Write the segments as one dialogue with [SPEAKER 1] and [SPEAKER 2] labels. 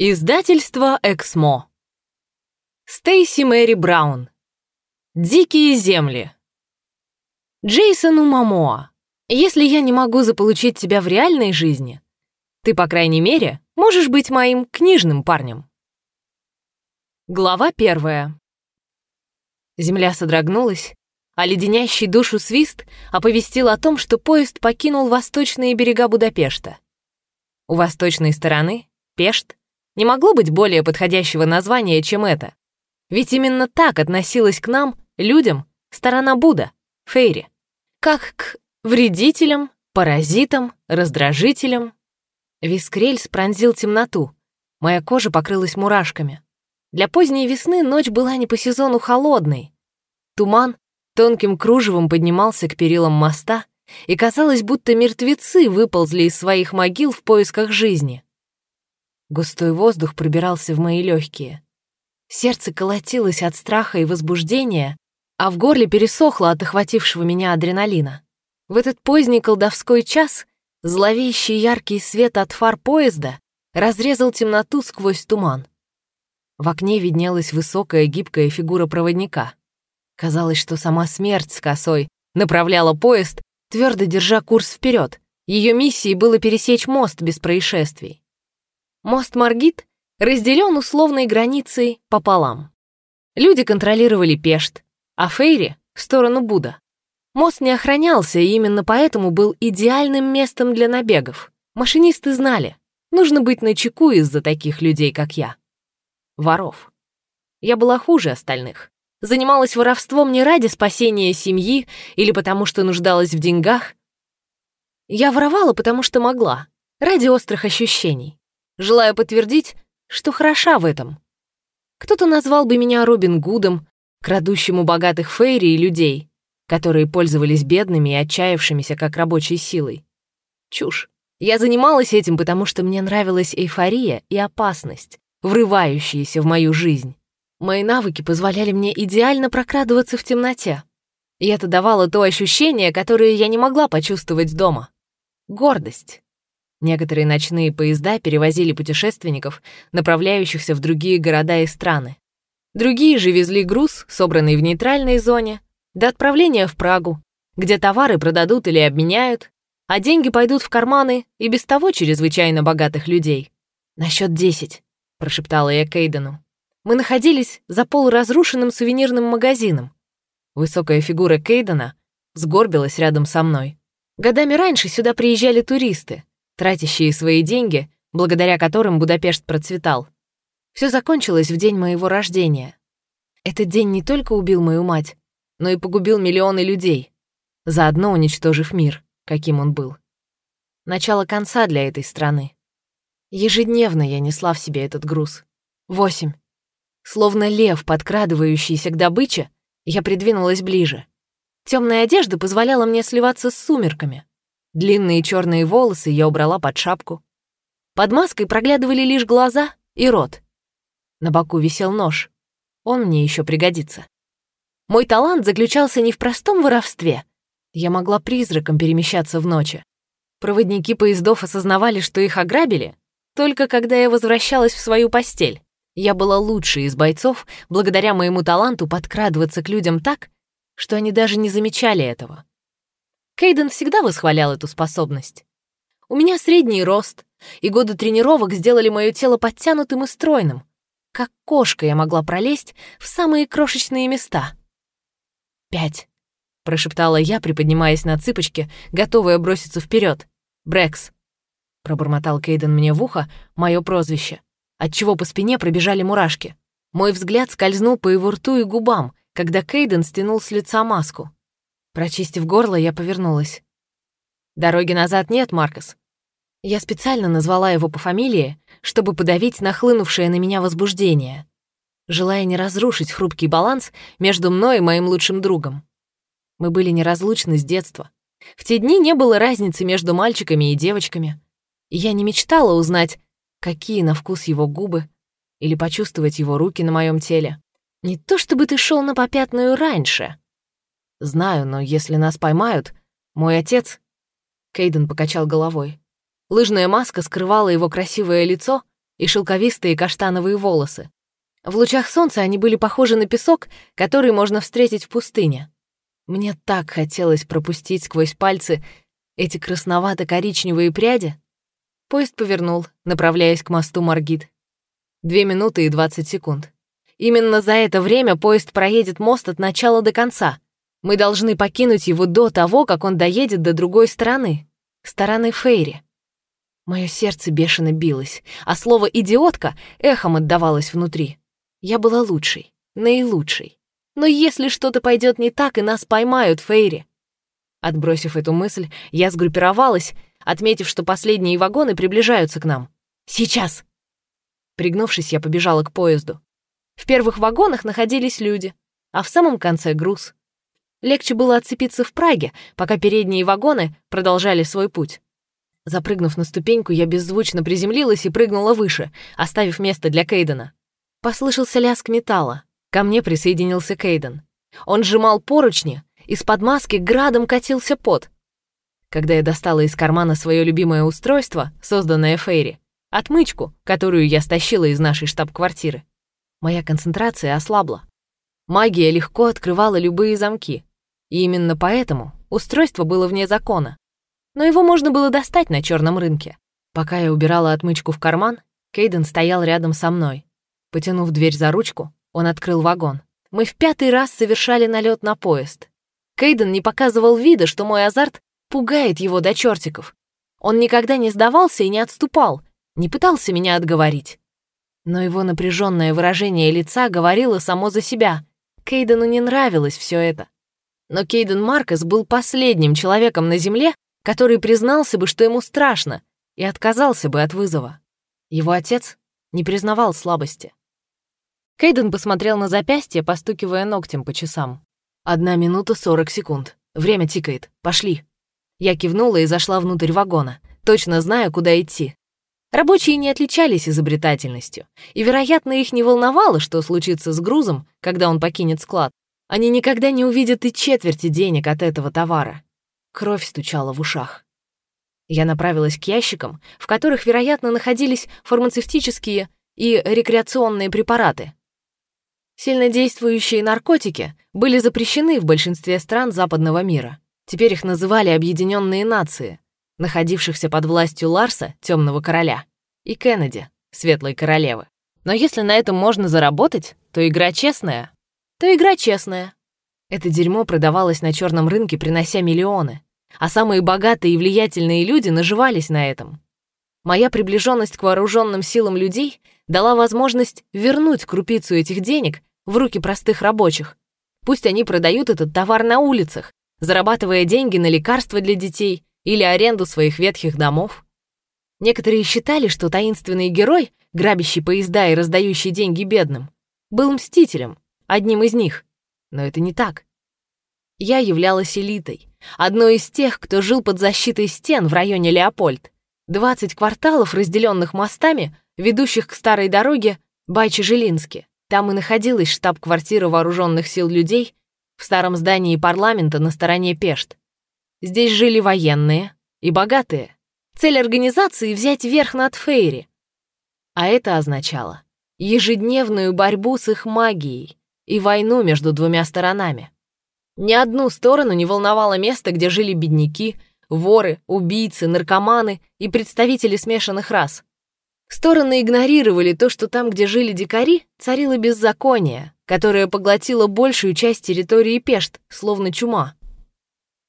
[SPEAKER 1] Издательство «Эксмо». Стейси Мэри Браун. «Дикие земли». Джейсону Мамоа. Если я не могу заполучить тебя в реальной жизни, ты, по крайней мере, можешь быть моим книжным парнем. Глава первая. Земля содрогнулась, а леденящий душу свист оповестил о том, что поезд покинул восточные берега Будапешта. У восточной стороны, Пешт, не могло быть более подходящего названия, чем это. Ведь именно так относилась к нам, людям, сторона Будда, Фейри. Как к вредителям, паразитам, раздражителям. Вискрельс пронзил темноту. Моя кожа покрылась мурашками. Для поздней весны ночь была не по сезону холодной. Туман тонким кружевом поднимался к перилам моста, и казалось, будто мертвецы выползли из своих могил в поисках жизни. Густой воздух пробирался в мои легкие. Сердце колотилось от страха и возбуждения, а в горле пересохло от охватившего меня адреналина. В этот поздний колдовской час зловещий яркий свет от фар поезда разрезал темноту сквозь туман. В окне виднелась высокая гибкая фигура проводника. Казалось, что сама смерть с косой направляла поезд, твердо держа курс вперед. Ее миссией было пересечь мост без происшествий. Мост Маргит разделен условной границей пополам. Люди контролировали Пешт, а Фейри — в сторону Буда. Мост не охранялся, и именно поэтому был идеальным местом для набегов. Машинисты знали, нужно быть начеку из-за таких людей, как я. Воров. Я была хуже остальных. Занималась воровством не ради спасения семьи или потому, что нуждалась в деньгах. Я воровала, потому что могла, ради острых ощущений желая подтвердить, что хороша в этом. Кто-то назвал бы меня Робин Гудом, крадущим у богатых фейри и людей, которые пользовались бедными и отчаявшимися как рабочей силой. Чушь. Я занималась этим, потому что мне нравилась эйфория и опасность, врывающиеся в мою жизнь. Мои навыки позволяли мне идеально прокрадываться в темноте. И это давало то ощущение, которое я не могла почувствовать дома. Гордость. Некоторые ночные поезда перевозили путешественников, направляющихся в другие города и страны. Другие же везли груз, собранный в нейтральной зоне, до отправления в Прагу, где товары продадут или обменяют, а деньги пойдут в карманы и без того чрезвычайно богатых людей. «На счет десять», — прошептала я Кейдену. Мы находились за полуразрушенным сувенирным магазином. Высокая фигура Кейдена сгорбилась рядом со мной. Годами раньше сюда приезжали туристы, тратящие свои деньги, благодаря которым Будапешт процветал. Все закончилось в день моего рождения. Этот день не только убил мою мать, но и погубил миллионы людей, заодно уничтожив мир, каким он был. Начало конца для этой страны. Ежедневно я несла в себе этот груз. Восемь. Словно лев, подкрадывающийся к добыче, я придвинулась ближе. Темная одежда позволяла мне сливаться с сумерками. Длинные черные волосы я убрала под шапку. Под маской проглядывали лишь глаза и рот. На боку висел нож. Он мне еще пригодится. Мой талант заключался не в простом воровстве. Я могла призраком перемещаться в ночи. Проводники поездов осознавали, что их ограбили, только когда я возвращалась в свою постель. Я была лучшей из бойцов благодаря моему таланту подкрадываться к людям так, что они даже не замечали этого. Кейден всегда восхвалял эту способность. У меня средний рост, и годы тренировок сделали мое тело подтянутым и стройным. Как кошка я могла пролезть в самые крошечные места. «Пять», — прошептала я, приподнимаясь на цыпочки, готовая броситься вперед. «Брэкс», — пробормотал Кейден мне в ухо, мое прозвище, отчего по спине пробежали мурашки. Мой взгляд скользнул по его рту и губам, когда Кейден стянул с лица маску. Прочистив горло, я повернулась. «Дороги назад нет, Маркос». Я специально назвала его по фамилии, чтобы подавить нахлынувшее на меня возбуждение, желая не разрушить хрупкий баланс между мной и моим лучшим другом. Мы были неразлучны с детства. В те дни не было разницы между мальчиками и девочками. И я не мечтала узнать, какие на вкус его губы, или почувствовать его руки на моем теле. Не то чтобы ты шел на попятную раньше, «Знаю, но если нас поймают, мой отец...» Кейден покачал головой. Лыжная маска скрывала его красивое лицо, и шелковистые каштановые волосы. В лучах солнца они были похожи на песок, который можно встретить в пустыне. Мне так хотелось пропустить сквозь пальцы эти красновато-коричневые пряди. Поезд повернул, направляясь к мосту Маргит. Две минуты и двадцать секунд. Именно за это время поезд проедет мост от начала до конца. Мы должны покинуть его до того, как он доедет до другой стороны, стороны Фейри. Мое сердце бешено билось, а слово «идиотка» эхом отдавалось внутри. Я была лучшей, наилучшей. Но если что-то пойдет не так, и нас поймают, Фейри. Отбросив эту мысль, я сгруппировалась, отметив, что последние вагоны приближаются к нам. «Сейчас!» Пригнувшись, я побежала к поезду. В первых вагонах находились люди, а в самом конце — груз. Легче было отцепиться в Праге, пока передние вагоны продолжали свой путь. Запрыгнув на ступеньку, я беззвучно приземлилась и прыгнула выше, оставив место для Кейдена. Послышался лязг металла. Ко мне присоединился Кейден. Он сжимал поручни, из-под маски градом катился пот. Когда я достала из кармана свое любимое устройство, созданное Фейри, Отмычку, которую я стащила из нашей штаб-квартиры. Моя концентрация ослабла. Магия легко открывала любые замки. И именно поэтому устройство было вне закона. Но его можно было достать на черном рынке. Пока я убирала отмычку в карман, Кейден стоял рядом со мной. Потянув дверь за ручку, он открыл вагон. Мы в пятый раз совершали налет на поезд. Кейден не показывал вида, что мой азарт пугает его до чертиков. Он никогда не сдавался и не отступал, не пытался меня отговорить. Но его напряженное выражение лица говорило само за себя. Кейдену не нравилось все это. Но Кейден Маркес был последним человеком на Земле, который признался бы, что ему страшно, и отказался бы от вызова. Его отец не признавал слабости. Кейден посмотрел на запястье, постукивая ногтем по часам. «Одна минута сорок секунд. Время тикает. Пошли». Я кивнула и зашла внутрь вагона, точно зная, куда идти. Рабочие не отличались изобретательностью, и, вероятно, их не волновало, что случится с грузом, когда он покинет склад. Они никогда не увидят и четверти денег от этого товара. Кровь стучала в ушах. Я направилась к ящикам, в которых, вероятно, находились фармацевтические и рекреационные препараты. Сильнодействующие наркотики были запрещены в большинстве стран западного мира. Теперь их называли Объединенные Нации — находившихся под властью Ларса, Темного Короля, и Кеннеди, Светлой Королевы. Но если на этом можно заработать, то игра честная. То игра честная. Это дерьмо продавалось на черном рынке, принося миллионы. А самые богатые и влиятельные люди наживались на этом. Моя приближенность к вооруженным силам людей дала возможность вернуть крупицу этих денег в руки простых рабочих. Пусть они продают этот товар на улицах, зарабатывая деньги на лекарства для детей или аренду своих ветхих домов. Некоторые считали, что таинственный герой, грабящий поезда и раздающий деньги бедным, был мстителем, одним из них. Но это не так. Я являлась элитой, одной из тех, кто жил под защитой стен в районе Леопольд. 20 кварталов, разделенных мостами, ведущих к старой дороге Байчи-Жилинске. Там и находилась штаб-квартира вооруженных сил людей в старом здании парламента на стороне Пешт. Здесь жили военные и богатые. Цель организации — взять верх над Фейри. А это означало ежедневную борьбу с их магией и войну между двумя сторонами. Ни одну сторону не волновало место, где жили бедняки, воры, убийцы, наркоманы и представители смешанных рас. Стороны игнорировали то, что там, где жили дикари, царило беззаконие, которое поглотило большую часть территории Пешт, словно чума.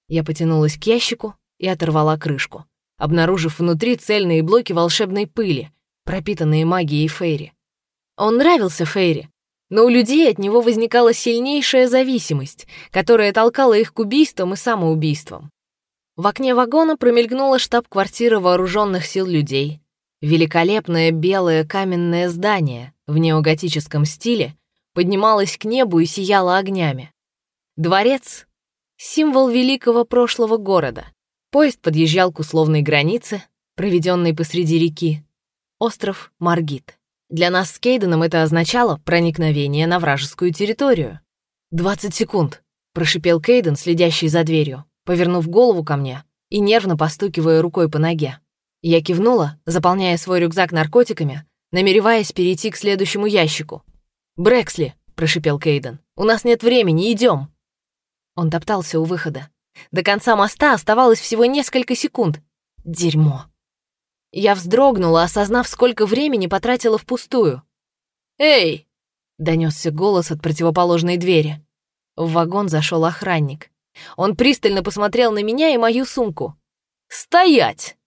[SPEAKER 1] Я потянулась к ящику и оторвала крышку, обнаружив внутри цельные блоки волшебной пыли, пропитанные магией Фейри. Он нравился Фейри, но у людей от него возникала сильнейшая зависимость, которая толкала их к убийствам и самоубийствам. В окне вагона промелькнула штаб-квартира вооруженных сил людей. Великолепное белое каменное здание в неоготическом стиле поднималось к небу и сияло огнями. Дворец символ великого прошлого города. Поезд подъезжал к условной границе, проведенной посреди реки. Остров Маргит. Для нас с Кейденом это означало проникновение на вражескую территорию. «Двадцать секунд», — прошипел Кейден, следящий за дверью, повернув голову ко мне и нервно постукивая рукой по ноге. Я кивнула, заполняя свой рюкзак наркотиками, намереваясь перейти к следующему ящику. «Брэксли!» — прошипел Кейден. «У нас нет времени, идем!» Он топтался у выхода. До конца моста оставалось всего несколько секунд. Дерьмо. Я вздрогнула, осознав, сколько времени потратила впустую. «Эй!» — донесся голос от противоположной двери. В вагон зашел охранник. Он пристально посмотрел на меня и мою сумку. «Стоять!»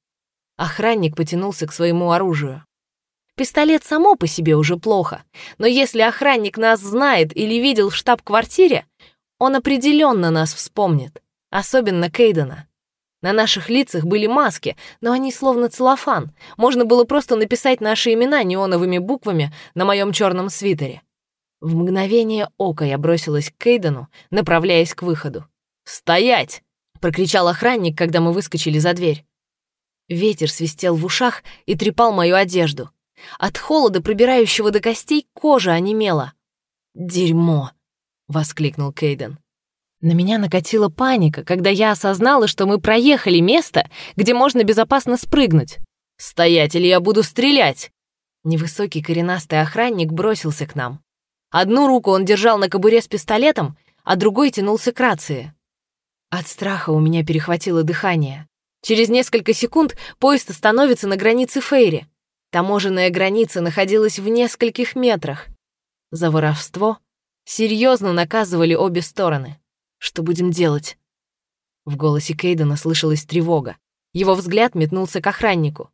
[SPEAKER 1] Охранник потянулся к своему оружию. Пистолет само по себе уже плохо, но если охранник нас знает или видел в штаб-квартире, он определенно нас вспомнит, особенно Кейдена. На наших лицах были маски, но они словно целлофан. Можно было просто написать наши имена неоновыми буквами на моем черном свитере. В мгновение ока я бросилась к Кейдену, направляясь к выходу. «Стоять!» — прокричал охранник, когда мы выскочили за дверь. Ветер свистел в ушах и трепал мою одежду. От холода, пробирающего до костей, кожа онемела. «Дерьмо!» — воскликнул Кейден. На меня накатила паника, когда я осознала, что мы проехали место, где можно безопасно спрыгнуть. «Стоять, или я буду стрелять!» Невысокий коренастый охранник бросился к нам. Одну руку он держал на кобуре с пистолетом, а другой тянулся к рации. От страха у меня перехватило дыхание. Через несколько секунд поезд остановится на границе Фейри. Таможенная граница находилась в нескольких метрах. За воровство серьезно наказывали обе стороны. Что будем делать?» В голосе Кейдена слышалась тревога. Его взгляд метнулся к охраннику.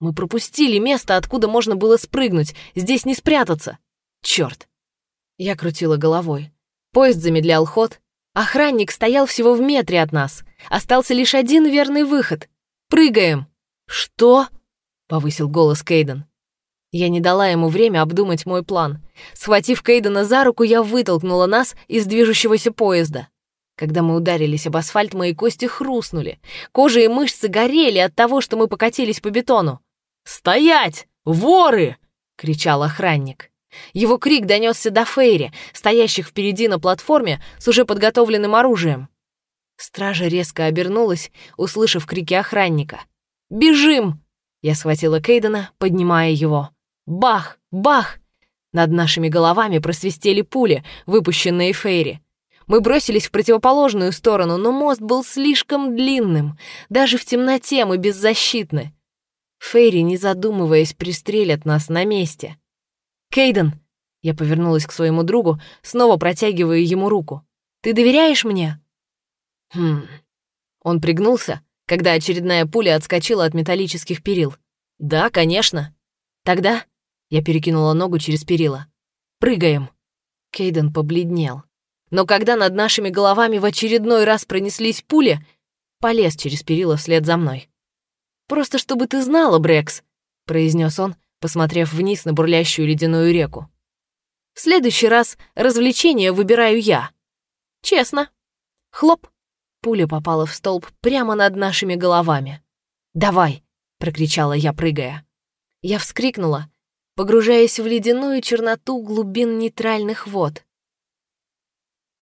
[SPEAKER 1] «Мы пропустили место, откуда можно было спрыгнуть. Здесь не спрятаться. Черт!» Я крутила головой. Поезд замедлял ход. Охранник стоял всего в метре от нас. Остался лишь один верный выход. «Прыгаем!» «Что?» — повысил голос Кейден. Я не дала ему время обдумать мой план. Схватив Кейдена за руку, я вытолкнула нас из движущегося поезда. Когда мы ударились об асфальт, мои кости хрустнули. Кожа и мышцы горели от того, что мы покатились по бетону. «Стоять! Воры!» — кричал охранник. Его крик донесся до Фейри, стоящих впереди на платформе с уже подготовленным оружием. Стража резко обернулась, услышав крики охранника. «Бежим!» Я схватила Кейдена, поднимая его. Бах! Бах! Над нашими головами просвистели пули, выпущенные Фейри. Мы бросились в противоположную сторону, но мост был слишком длинным. Даже в темноте мы беззащитны. Фейри, не задумываясь, пристрелят нас на месте. «Кейден!» Я повернулась к своему другу, снова протягиваю ему руку. «Ты доверяешь мне?» «Хм...» Он пригнулся, когда очередная пуля отскочила от металлических перил. «Да, конечно». «Тогда...» Я перекинула ногу через перила. «Прыгаем». Кейден побледнел но когда над нашими головами в очередной раз пронеслись пули, полез через перила вслед за мной. «Просто чтобы ты знала, Брекс», — произнес он, посмотрев вниз на бурлящую ледяную реку. «В следующий раз развлечение выбираю я. Честно». Хлоп! Пуля попала в столб прямо над нашими головами. «Давай!» — прокричала я, прыгая. Я вскрикнула, погружаясь в ледяную черноту глубин нейтральных вод.